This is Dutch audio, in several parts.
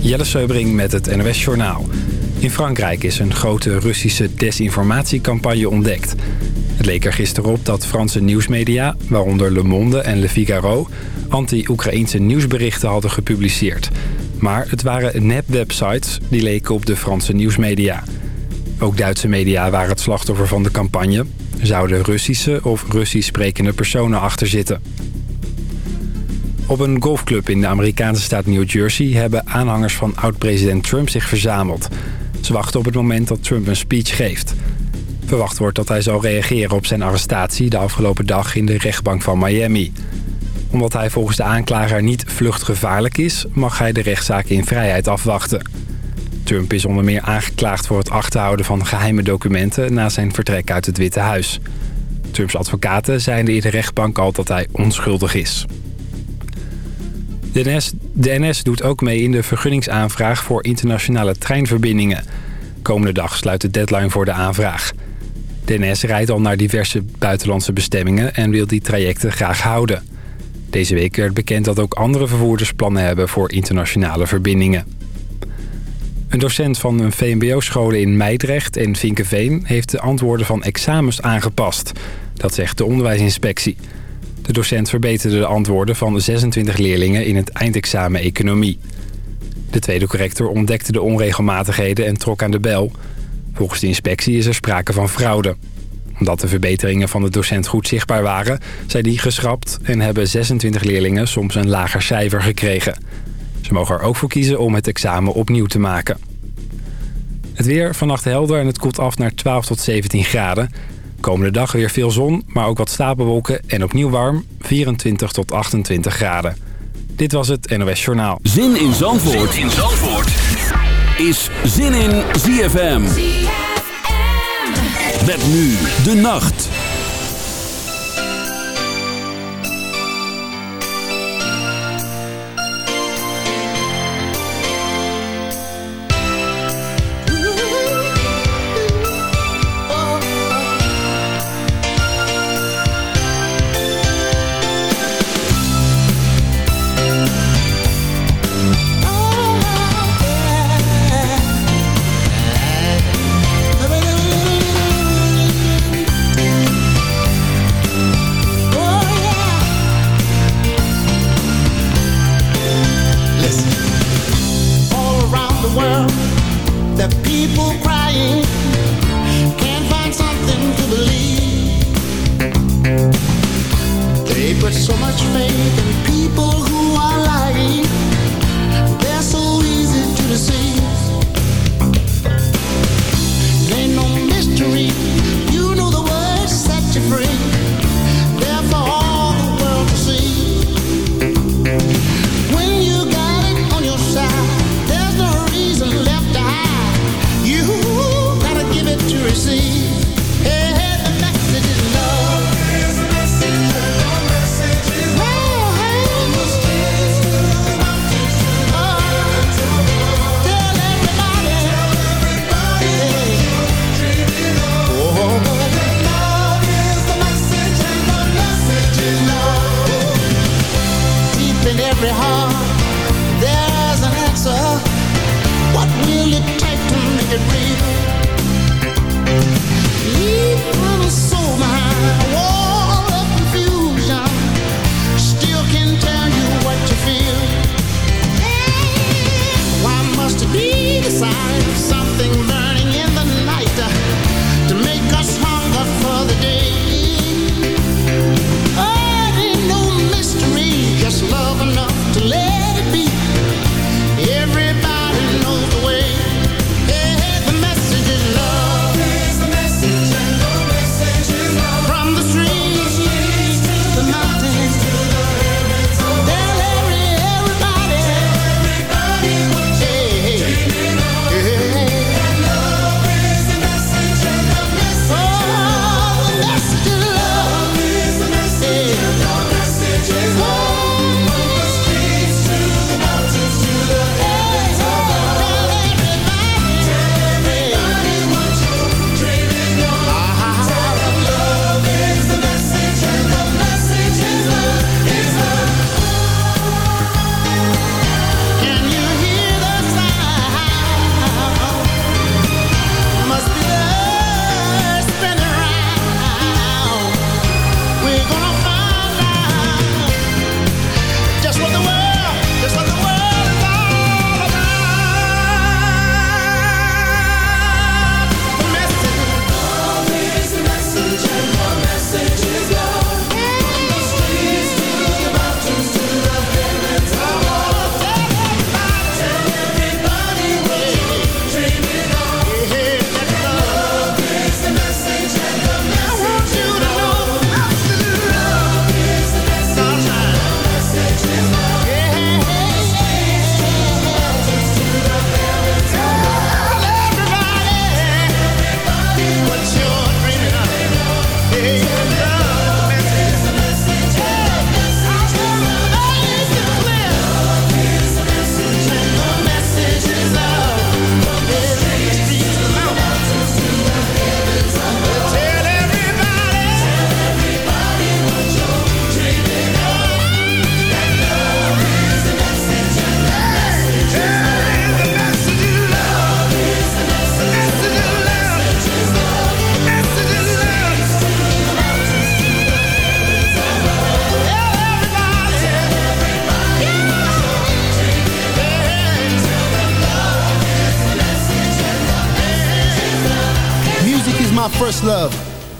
Jelle Seubring met het NOS Journaal. In Frankrijk is een grote Russische desinformatiecampagne ontdekt. Het leek er gisteren op dat Franse nieuwsmedia, waaronder Le Monde en Le Figaro... anti-Oekraïnse nieuwsberichten hadden gepubliceerd. Maar het waren nep-websites die leken op de Franse nieuwsmedia. Ook Duitse media waren het slachtoffer van de campagne. Zouden Russische of Russisch sprekende personen achter zitten. Op een golfclub in de Amerikaanse staat New Jersey... hebben aanhangers van oud-president Trump zich verzameld. Ze wachten op het moment dat Trump een speech geeft. Verwacht wordt dat hij zal reageren op zijn arrestatie... de afgelopen dag in de rechtbank van Miami. Omdat hij volgens de aanklager niet vluchtgevaarlijk is... mag hij de rechtszaak in vrijheid afwachten. Trump is onder meer aangeklaagd voor het achterhouden van geheime documenten... na zijn vertrek uit het Witte Huis. Trumps advocaten zeiden in de rechtbank al dat hij onschuldig is. De NS, doet ook mee in de vergunningsaanvraag voor internationale treinverbindingen. Komende dag sluit de deadline voor de aanvraag. De NS rijdt al naar diverse buitenlandse bestemmingen en wil die trajecten graag houden. Deze week werd bekend dat ook andere vervoerders plannen hebben voor internationale verbindingen. Een docent van een VMBO-scholen in Meidrecht en Vinkenveen... heeft de antwoorden van examens aangepast. Dat zegt de onderwijsinspectie. De docent verbeterde de antwoorden van 26 leerlingen in het eindexamen economie. De tweede corrector ontdekte de onregelmatigheden en trok aan de bel. Volgens de inspectie is er sprake van fraude. Omdat de verbeteringen van de docent goed zichtbaar waren... zijn die geschrapt en hebben 26 leerlingen soms een lager cijfer gekregen. Ze mogen er ook voor kiezen om het examen opnieuw te maken. Het weer vannacht helder en het koelt af naar 12 tot 17 graden. Komende dag weer veel zon, maar ook wat stapelwolken en opnieuw warm, 24 tot 28 graden. Dit was het NOS Journaal. Zin in Zandvoort, zin in Zandvoort. is Zin in ZFM. ZFM. Met nu de nacht.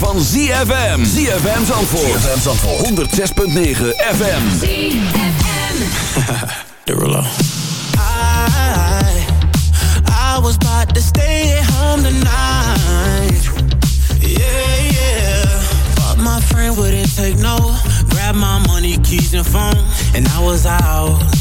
Van ZFM. ZFM Zandvoort. ZFM Zandvoort. 106.9 FM. ZFM. Derulo. I, I was about to stay at home tonight. Yeah, yeah. But my friend wouldn't take no. Grab my money, keys and phone. And I was out.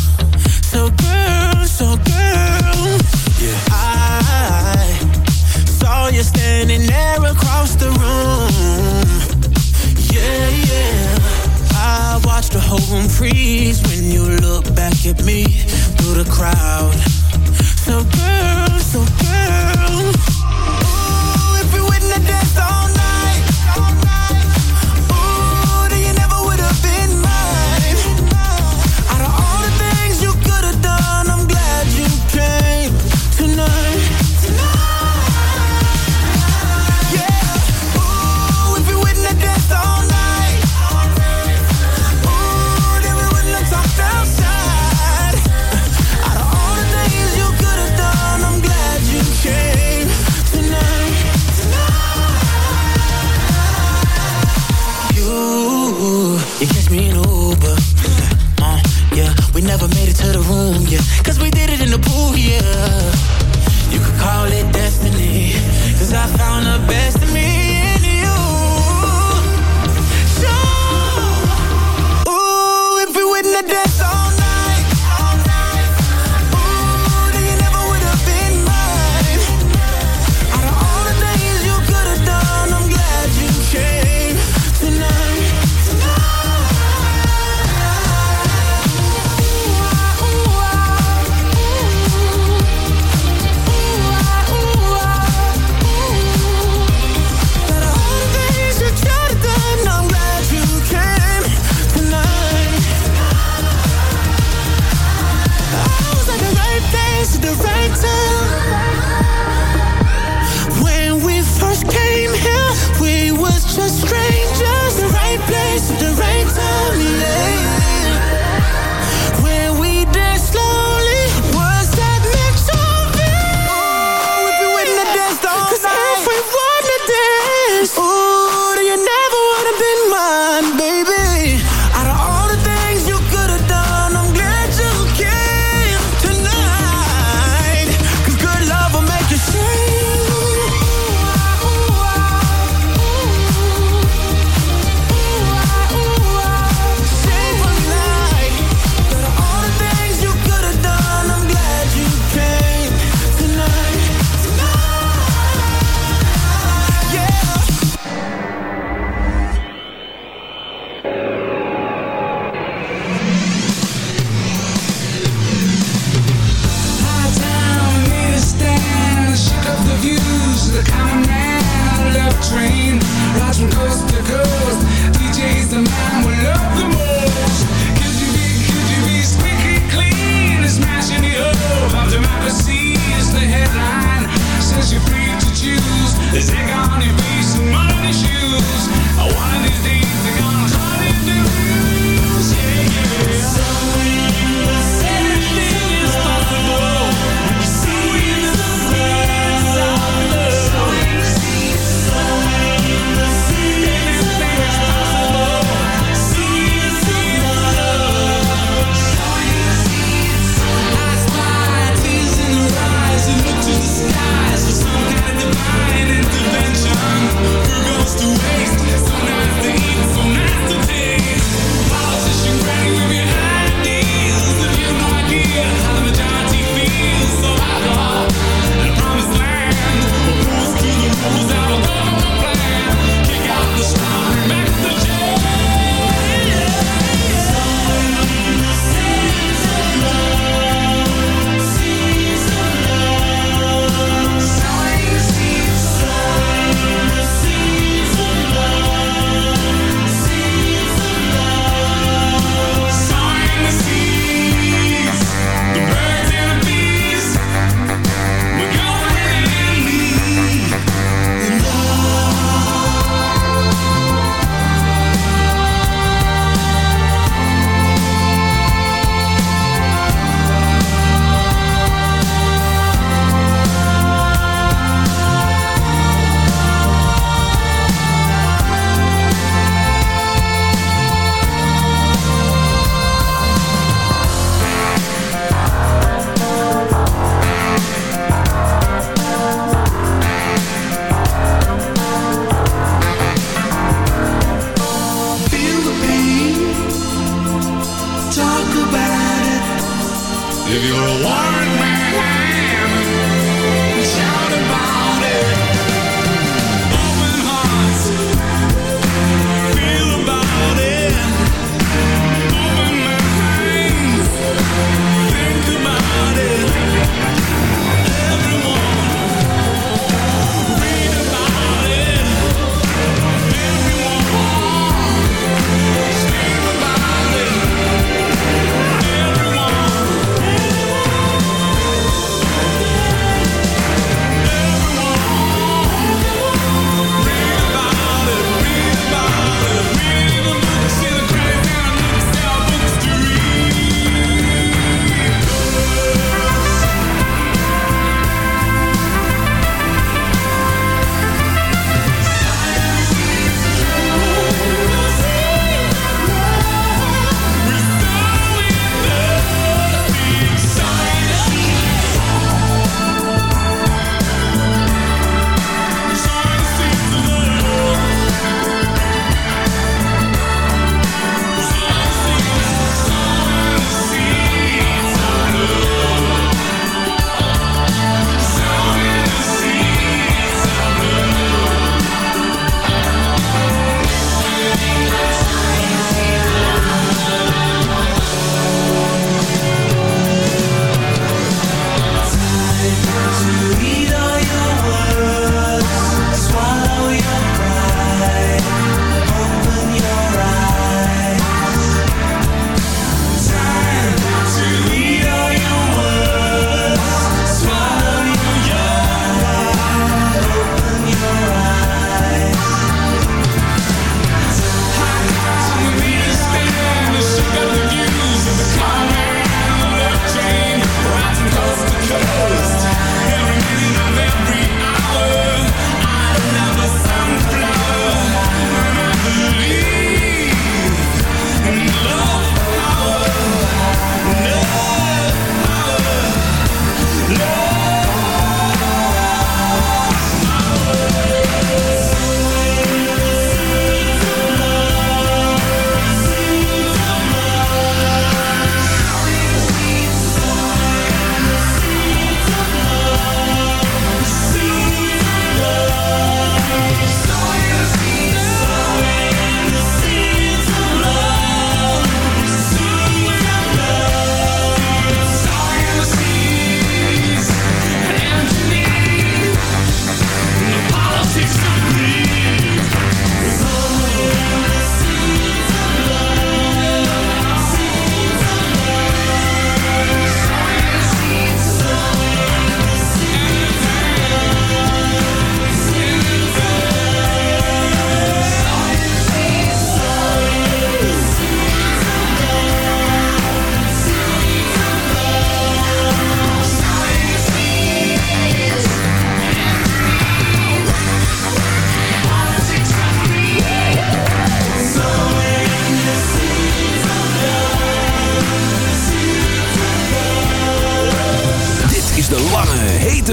Room freeze when you look back at me through the crowd. So girl.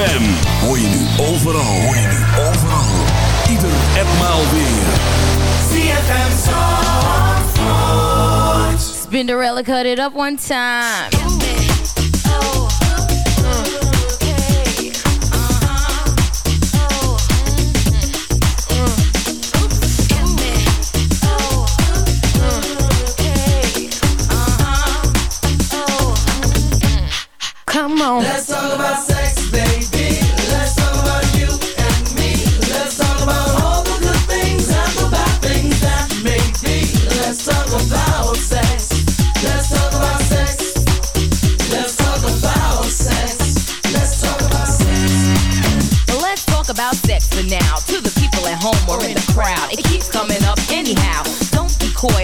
ZFM. Hoor je nu overal. Hoor je nu overal. Ieder weer. ZFM Zandvoort. Spinderella cut it up one time. Come on.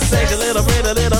shake a little bit, a little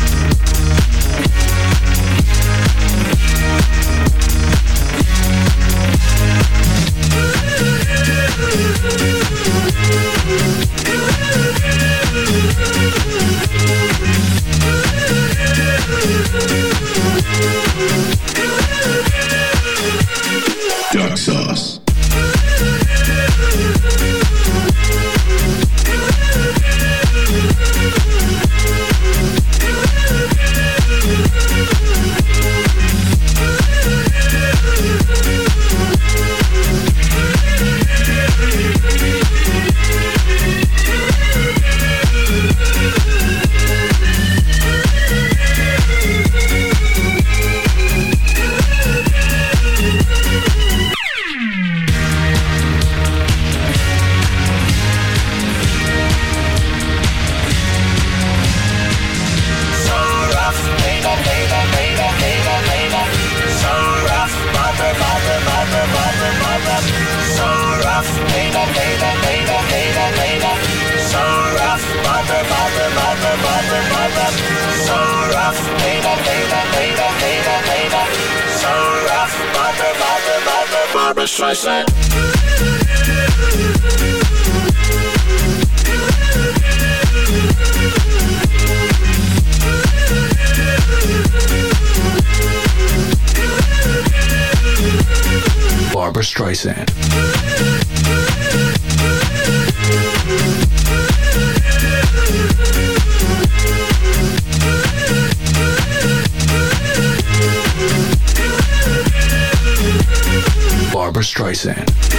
So rough, baby, baby, baby, baby, baby. So rough, Barbara Streisand. Barbara Streisand. Barbara Streisand.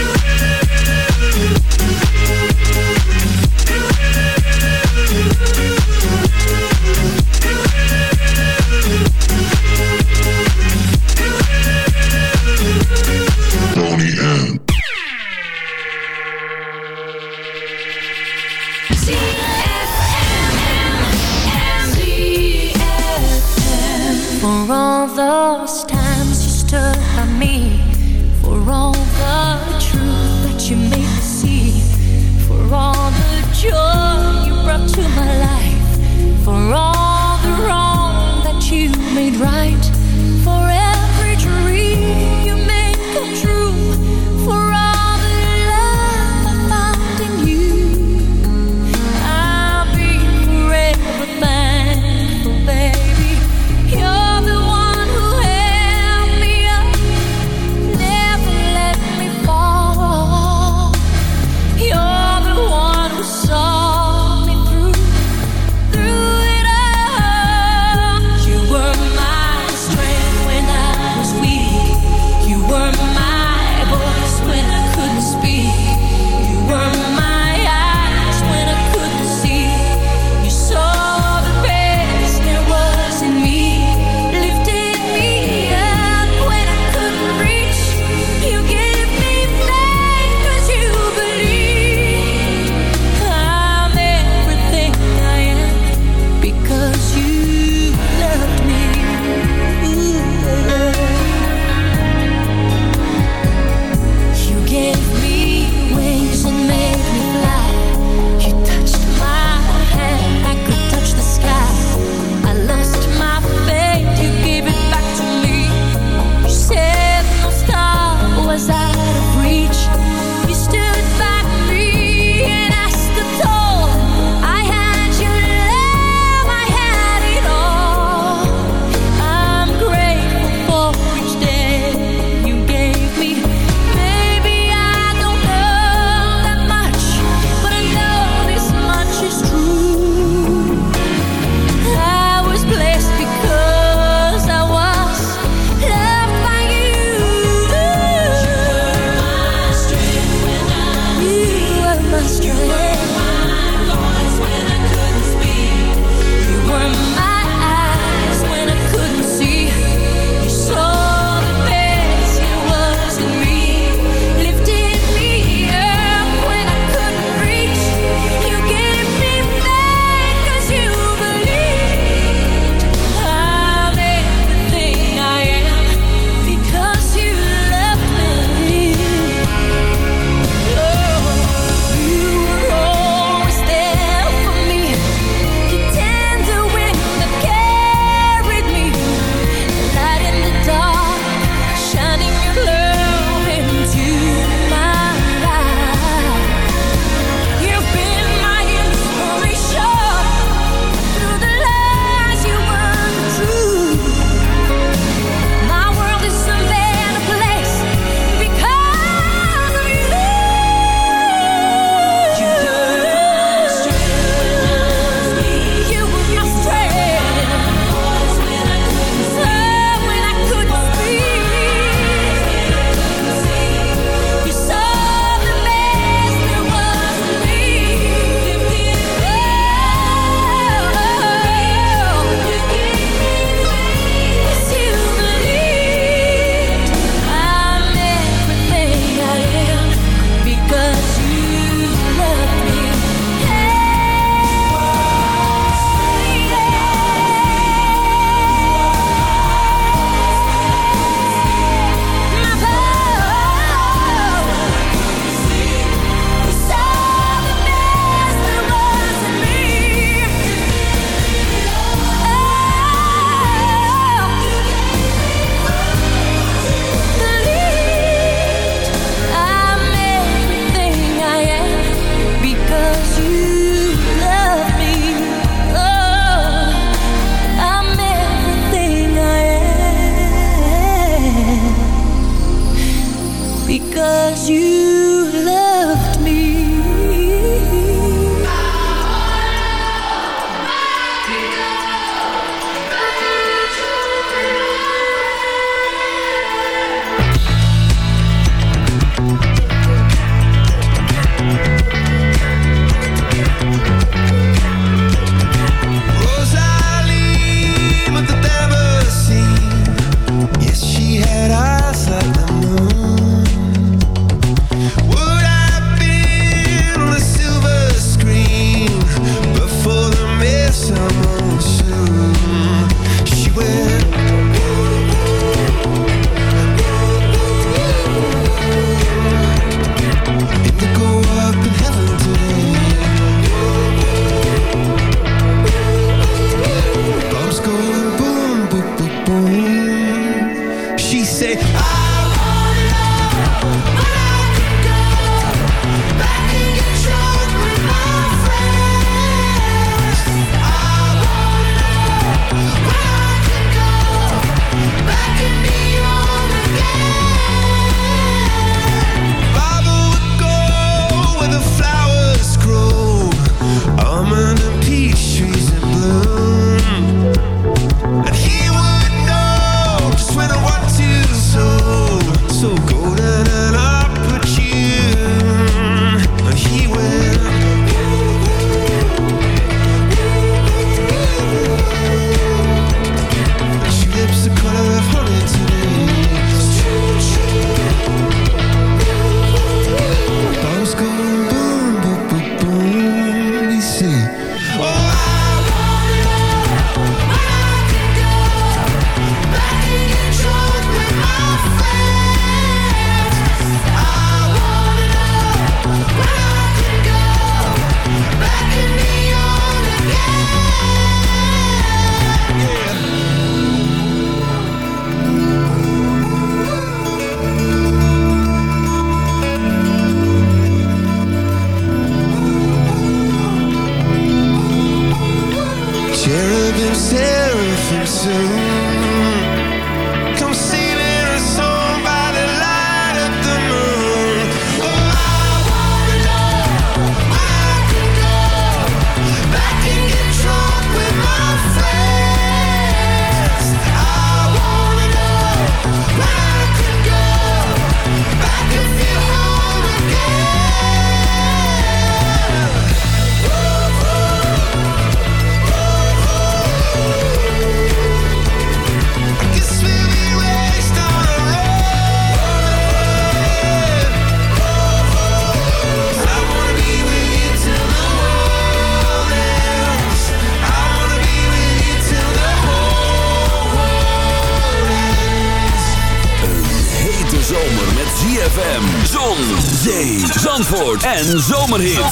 en zomerhit.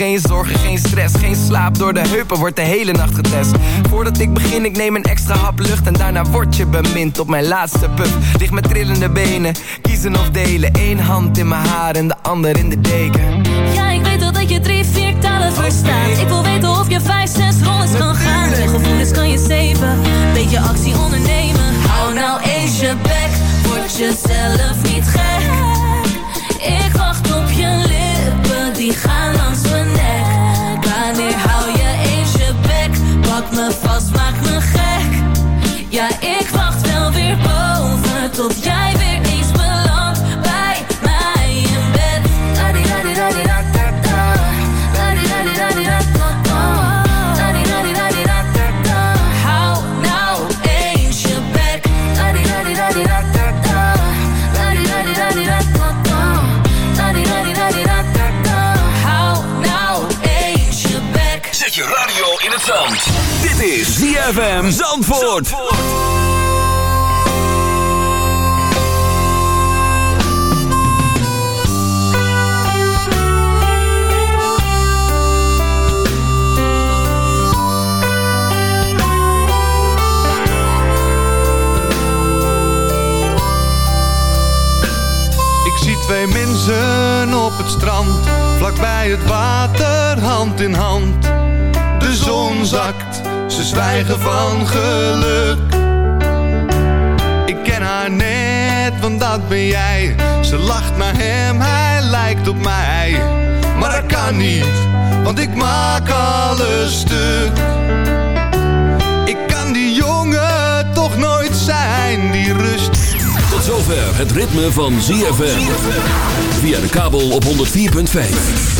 Geen zorgen, geen stress. Geen slaap door de heupen, wordt de hele nacht getest. Voordat ik begin, ik neem een extra hap lucht. En daarna word je bemind op mijn laatste puff. Lig met trillende benen, kiezen of delen. Eén hand in mijn haar en de ander in de deken. Ja, ik weet al dat je drie, vier talen verstaat ZFM Zandvoort. Twee mensen op het strand, vlakbij het water, hand in hand. De zon zakt, ze zwijgen van geluk. Ik ken haar net, want dat ben jij. Ze lacht naar hem, hij lijkt op mij. Maar dat kan niet, want ik maak alles stuk. Ik kan die jongen toch nooit zijn, die rust. Tot zover het ritme van ZFM. Via de kabel op 104.5.